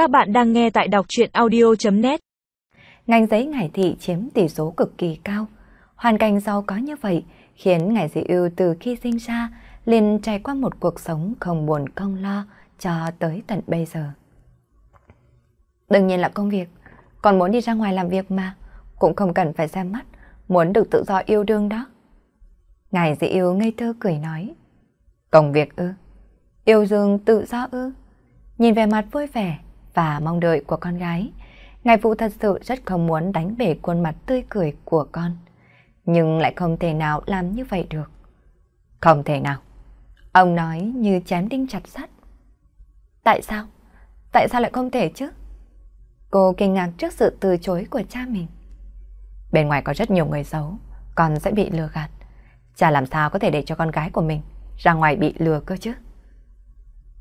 Các bạn đang nghe tại đọc chuyện audio.net Ngành giấy ngải thị chiếm tỷ số cực kỳ cao. Hoàn cảnh giàu có như vậy khiến ngải dị ưu từ khi sinh ra liền trải qua một cuộc sống không buồn không lo cho tới tận bây giờ. Đương nhiên là công việc, còn muốn đi ra ngoài làm việc mà, cũng không cần phải ra mắt, muốn được tự do yêu đương đó. Ngài dị yêu ngây thơ cười nói. Công việc ư? Yêu dương tự do ư? Nhìn về mặt vui vẻ và mong đợi của con gái, ngài phụ thật sự rất không muốn đánh bể khuôn mặt tươi cười của con. Nhưng lại không thể nào làm như vậy được. Không thể nào. Ông nói như chém đinh chặt sắt. Tại sao? Tại sao lại không thể chứ? Cô kinh ngạc trước sự từ chối của cha mình. Bên ngoài có rất nhiều người xấu, con sẽ bị lừa gạt. Cha làm sao có thể để cho con gái của mình ra ngoài bị lừa cơ chứ?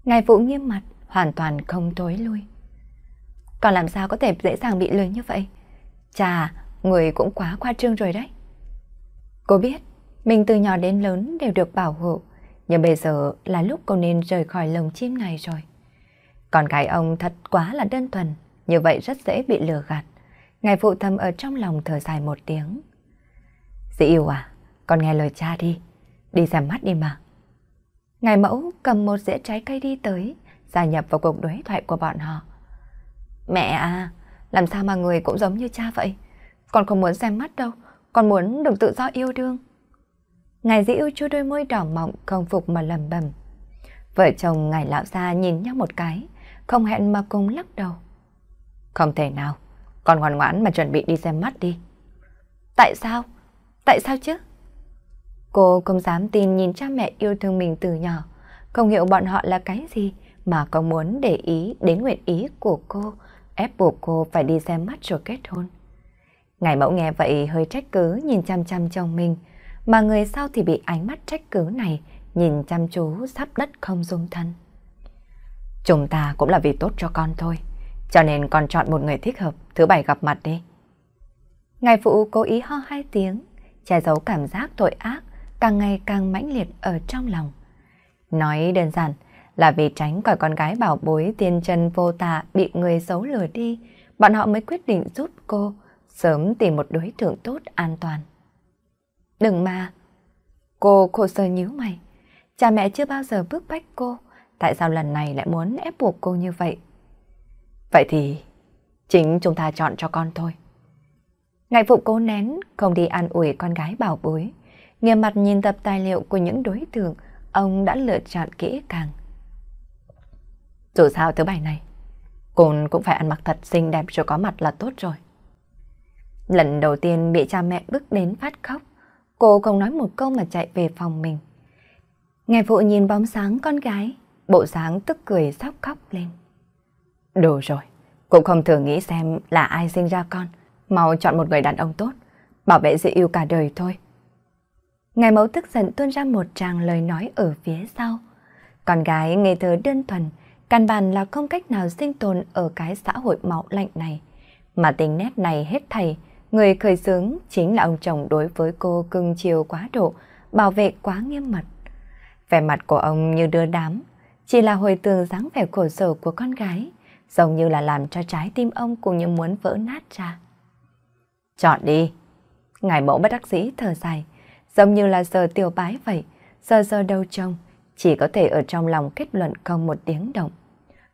Ngài Vũ nghiêm mặt, hoàn toàn không tối lui. Còn làm sao có thể dễ dàng bị lừa như vậy? Chà, người cũng quá khoa trương rồi đấy. Cô biết, mình từ nhỏ đến lớn đều được bảo hộ, nhưng bây giờ là lúc cô nên rời khỏi lồng chim này rồi. Còn cái ông thật quá là đơn thuần, như vậy rất dễ bị lừa gạt. Ngài phụ thầm ở trong lòng thở dài một tiếng. Dĩ yêu à, con nghe lời cha đi, đi xem mắt đi mà. Ngài mẫu cầm một dĩa trái cây đi tới, gia nhập vào cuộc đối thoại của bọn họ. Mẹ à, làm sao mà người cũng giống như cha vậy? Con không muốn xem mắt đâu, con muốn được tự do yêu đương. Ngài dĩ yêu chua đôi môi đỏ mọng không phục mà lầm bầm. Vợ chồng ngài lão gia nhìn nhau một cái, không hẹn mà cùng lắc đầu. Không thể nào, con ngoan ngoãn mà chuẩn bị đi xem mắt đi. Tại sao? Tại sao chứ? Cô không dám tin nhìn cha mẹ yêu thương mình từ nhỏ, không hiểu bọn họ là cái gì mà có muốn để ý đến nguyện ý của cô, ép buộc cô phải đi xem mắt rồi kết hôn. Ngài mẫu nghe vậy hơi trách cứ nhìn chăm chăm chồng mình, mà người sau thì bị ánh mắt trách cứ này nhìn chăm chú sắp đất không dung thân. Chúng ta cũng là vì tốt cho con thôi, cho nên con chọn một người thích hợp, thứ bảy gặp mặt đi. Ngài phụ cố ý ho hai tiếng, che giấu cảm giác tội ác càng ngày càng mãnh liệt ở trong lòng. Nói đơn giản là vì tránh khỏi con gái bảo bối tiên chân vô tà bị người xấu lừa đi, bọn họ mới quyết định giúp cô sớm tìm một đối tượng tốt an toàn. Đừng mà! Cô khổ sở nhíu mày. Cha mẹ chưa bao giờ bức bách cô, tại sao lần này lại muốn ép buộc cô như vậy? Vậy thì chính chúng ta chọn cho con thôi. Ngài phụ cố nén, không đi an ủi con gái bảo bối. Nghiêm mặt nhìn tập tài liệu của những đối tượng ông đã lựa chọn kỹ càng. Dù sao thứ bảy này, cô cũng phải ăn mặc thật xinh đẹp rồi có mặt là tốt rồi. Lần đầu tiên bị cha mẹ bước đến phát khóc, cô không nói một câu mà chạy về phòng mình. Ngài phụ nhìn bóng sáng con gái, bộ sáng tức cười sắp khóc lên. Đủ rồi, cũng không thử nghĩ xem là ai sinh ra con, mau chọn một người đàn ông tốt, bảo vệ sự yêu cả đời thôi. Ngài mẫu tức giận tuôn ra một tràng lời nói ở phía sau. Con gái ngây thơ đơn thuần, căn bản là không cách nào sinh tồn ở cái xã hội máu lạnh này. Mà tính nét này hết thầy, người khởi xướng chính là ông chồng đối với cô cưng chiều quá độ, bảo vệ quá nghiêm mật. Vẻ mặt của ông như đưa đám, chỉ là hồi tường dáng vẻ khổ sở của con gái, giống như là làm cho trái tim ông cũng như muốn vỡ nát ra. Chọn đi. Ngài mẫu bất đắc dĩ thở dài, giống như là giờ tiểu bái vậy, giờ giờ đâu trông, chỉ có thể ở trong lòng kết luận không một tiếng động.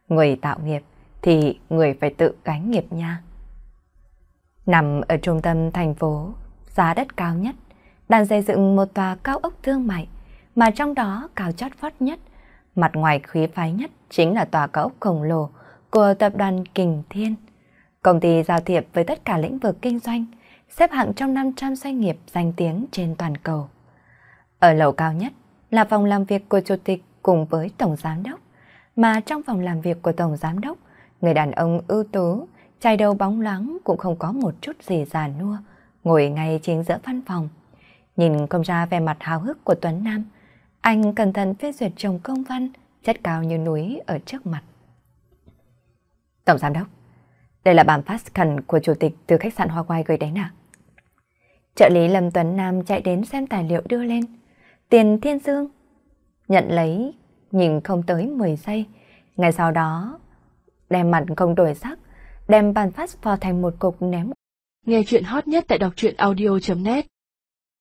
Người tạo nghiệp thì người phải tự gánh nghiệp nha. Nằm ở trung tâm thành phố, giá đất cao nhất, đang xây dựng một tòa cao ốc thương mại, mà trong đó cao chót vót nhất, mặt ngoài khí phái nhất chính là tòa cao ốc khổng lồ của tập đoàn Kình Thiên. Công ty giao thiệp với tất cả lĩnh vực kinh doanh, xếp hạng trong 500 doanh nghiệp danh tiếng trên toàn cầu. Ở lầu cao nhất là phòng làm việc của chủ tịch cùng với tổng giám đốc, mà trong phòng làm việc của tổng giám đốc, người đàn ông ưu tú, trai đầu bóng loáng cũng không có một chút gì già nua, ngồi ngay chính giữa văn phòng. Nhìn không ra vẻ mặt hào hức của Tuấn Nam, anh cẩn thận phê duyệt chồng công văn, chất cao như núi ở trước mặt. Tổng giám đốc, đây là bản fax khẩn của chủ tịch từ khách sạn Hoa Quai gửi đến ạ. Trợ lý Lâm Tuấn Nam chạy đến xem tài liệu đưa lên. Tiền Thiên Dương nhận lấy, nhìn không tới 10 giây. Ngay sau đó, đem mặt không đổi sắc, đem bàn phát phò thành một cục ném. Nghe chuyện hot nhất tại đọc truyện audio.net